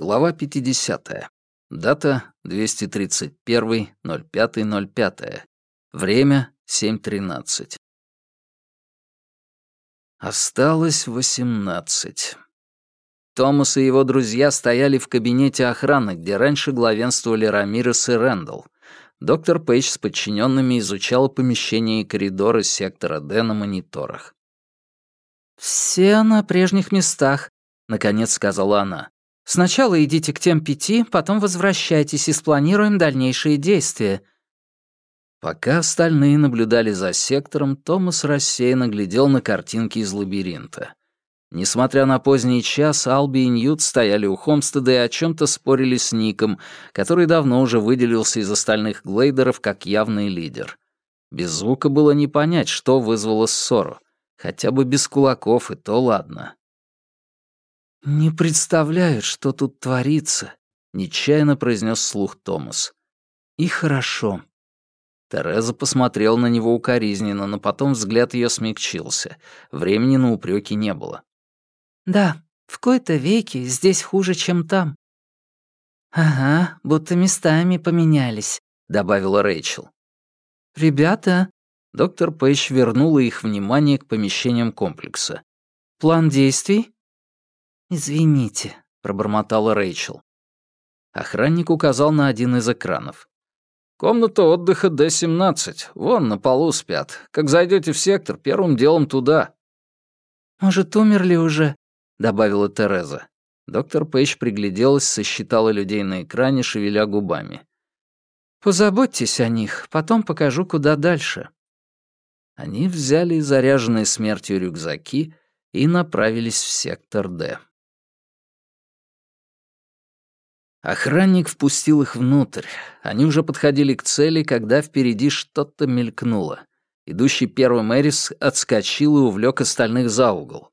Глава 50. Дата 231.05.05. Время 7.13. Осталось 18. Томас и его друзья стояли в кабинете охраны, где раньше главенствовали Рамирес и Рэндалл. Доктор Пейдж с подчиненными изучал помещения и коридоры сектора Д на мониторах. «Все на прежних местах», — наконец сказала она. «Сначала идите к тем пяти, потом возвращайтесь и спланируем дальнейшие действия». Пока остальные наблюдали за сектором, Томас рассеянно глядел на картинки из лабиринта. Несмотря на поздний час, Алби и Ньют стояли у Хомстеда и о чем то спорили с Ником, который давно уже выделился из остальных глейдеров как явный лидер. Без звука было не понять, что вызвало ссору. Хотя бы без кулаков, и то ладно. «Не представляют, что тут творится», — нечаянно произнес слух Томас. «И хорошо». Тереза посмотрела на него укоризненно, но потом взгляд ее смягчился. Времени на упреки не было. «Да, в кои-то веки здесь хуже, чем там». «Ага, будто местами поменялись», — добавила Рэйчел. «Ребята», — доктор Пейдж вернула их внимание к помещениям комплекса. «План действий?» «Извините», — пробормотала Рэйчел. Охранник указал на один из экранов. «Комната отдыха Д-17. Вон, на полу спят. Как зайдете в сектор, первым делом туда». «Может, умерли уже?» — добавила Тереза. Доктор Пейдж пригляделась, сосчитала людей на экране, шевеля губами. «Позаботьтесь о них, потом покажу, куда дальше». Они взяли заряженные смертью рюкзаки и направились в сектор «Д». Охранник впустил их внутрь. Они уже подходили к цели, когда впереди что-то мелькнуло. Идущий первым Эрис отскочил и увлек остальных за угол.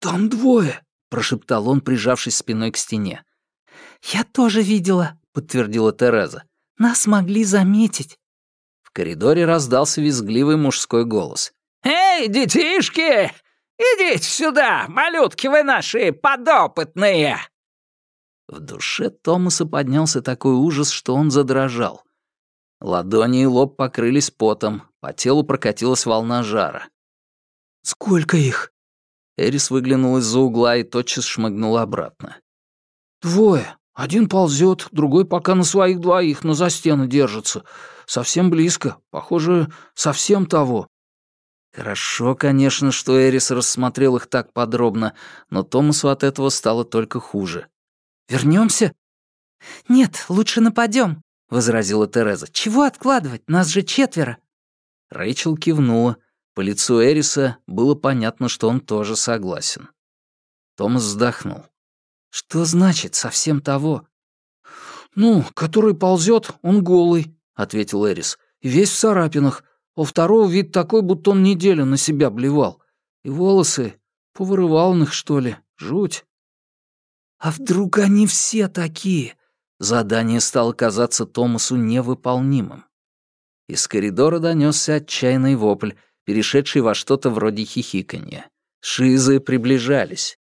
«Там двое!» — прошептал он, прижавшись спиной к стене. «Я тоже видела», — подтвердила Тереза. «Нас могли заметить». В коридоре раздался визгливый мужской голос. «Эй, детишки! Идите сюда, малютки вы наши подопытные!» В душе Томаса поднялся такой ужас, что он задрожал. Ладони и лоб покрылись потом, по телу прокатилась волна жара. «Сколько их?» Эрис выглянул из-за угла и тотчас шмыгнул обратно. «Двое. Один ползет, другой пока на своих двоих, но за стены держится. Совсем близко. Похоже, совсем того». Хорошо, конечно, что Эрис рассмотрел их так подробно, но Томасу от этого стало только хуже. Вернемся? «Нет, лучше нападем, возразила Тереза. «Чего откладывать? Нас же четверо». Рэйчел кивнула. По лицу Эриса было понятно, что он тоже согласен. Томас вздохнул. «Что значит совсем того?» «Ну, который ползет, он голый», — ответил Эрис. «И весь в царапинах. У второго вид такой, будто он неделю на себя блевал. И волосы повырывал он их, что ли. Жуть». «А вдруг они все такие?» Задание стало казаться Томасу невыполнимым. Из коридора донесся отчаянный вопль, перешедший во что-то вроде хихиканья. Шизы приближались.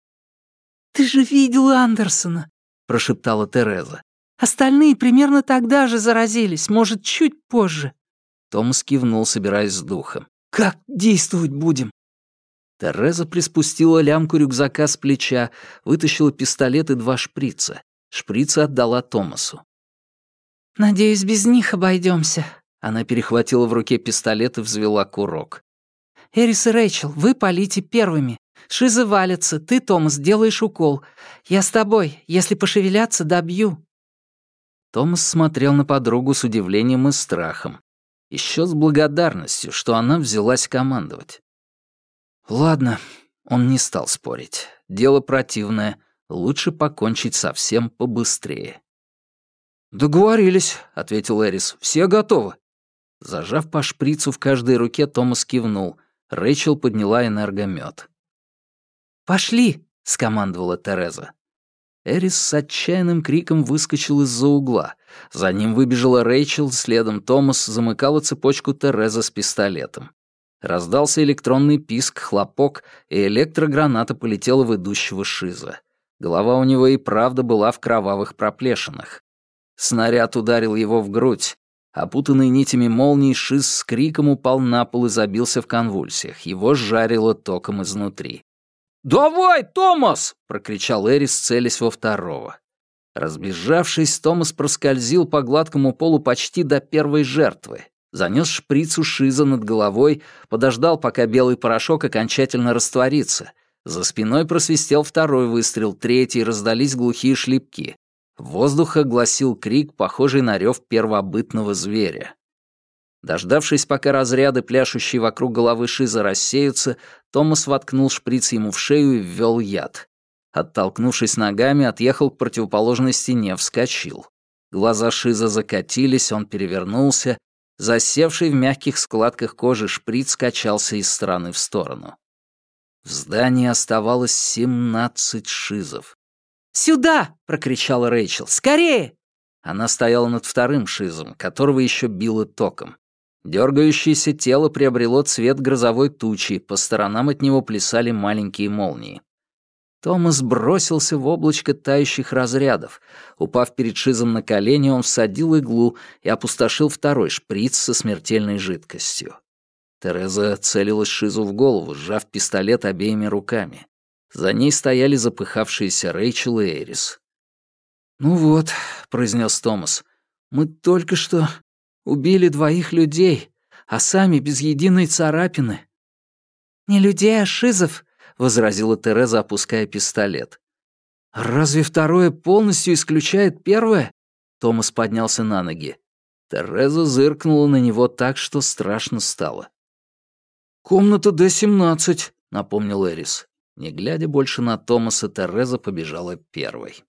«Ты же видел Андерсона!» — прошептала Тереза. «Остальные примерно тогда же заразились, может, чуть позже». Томас кивнул, собираясь с духом. «Как действовать будем?» Тереза приспустила лямку рюкзака с плеча, вытащила пистолет и два шприца. Шприцы отдала Томасу. «Надеюсь, без них обойдемся. Она перехватила в руке пистолет и взвела курок. «Эрис и Рэйчел, вы полите первыми. Шизы валятся, ты, Томас, делаешь укол. Я с тобой. Если пошевелятся, добью». Томас смотрел на подругу с удивлением и страхом. Еще с благодарностью, что она взялась командовать. Ладно, он не стал спорить. Дело противное. Лучше покончить совсем побыстрее. «Договорились», — ответил Эрис. «Все готовы». Зажав по шприцу в каждой руке, Томас кивнул. Рэйчел подняла энергомет. «Пошли!» — скомандовала Тереза. Эрис с отчаянным криком выскочил из-за угла. За ним выбежала Рэйчел, следом Томас замыкала цепочку Тереза с пистолетом. Раздался электронный писк, хлопок, и электрограната полетела в идущего Шиза. Голова у него и правда была в кровавых проплешинах. Снаряд ударил его в грудь. Опутанный нитями молний, Шиз с криком упал на пол и забился в конвульсиях. Его жарило током изнутри. «Давай, Томас!» — прокричал Эрис, целясь во второго. Разбежавшись, Томас проскользил по гладкому полу почти до первой жертвы. Занес шприц у Шиза над головой, подождал, пока белый порошок окончательно растворится. За спиной просвистел второй выстрел, третий, раздались глухие шлепки. Воздух огласил крик, похожий на рев первобытного зверя. Дождавшись, пока разряды, пляшущие вокруг головы Шиза, рассеются, Томас воткнул шприц ему в шею и ввел яд. Оттолкнувшись ногами, отъехал к противоположной стене, вскочил. Глаза Шиза закатились, он перевернулся. Засевший в мягких складках кожи шприц качался из стороны в сторону. В здании оставалось семнадцать шизов. «Сюда!» — прокричала Рэйчел. «Скорее!» Она стояла над вторым шизом, которого еще било током. Дергающееся тело приобрело цвет грозовой тучи, по сторонам от него плясали маленькие молнии. Томас бросился в облачко тающих разрядов. Упав перед Шизом на колени, он всадил иглу и опустошил второй шприц со смертельной жидкостью. Тереза целилась Шизу в голову, сжав пистолет обеими руками. За ней стояли запыхавшиеся Рэйчел и Эрис. «Ну вот», — произнес Томас, — «мы только что убили двоих людей, а сами без единой царапины». «Не людей, а шизов», — возразила Тереза, опуская пистолет. «Разве второе полностью исключает первое?» Томас поднялся на ноги. Тереза зыркнула на него так, что страшно стало. «Комната Д-17», — напомнил Эрис. Не глядя больше на Томаса, Тереза побежала первой.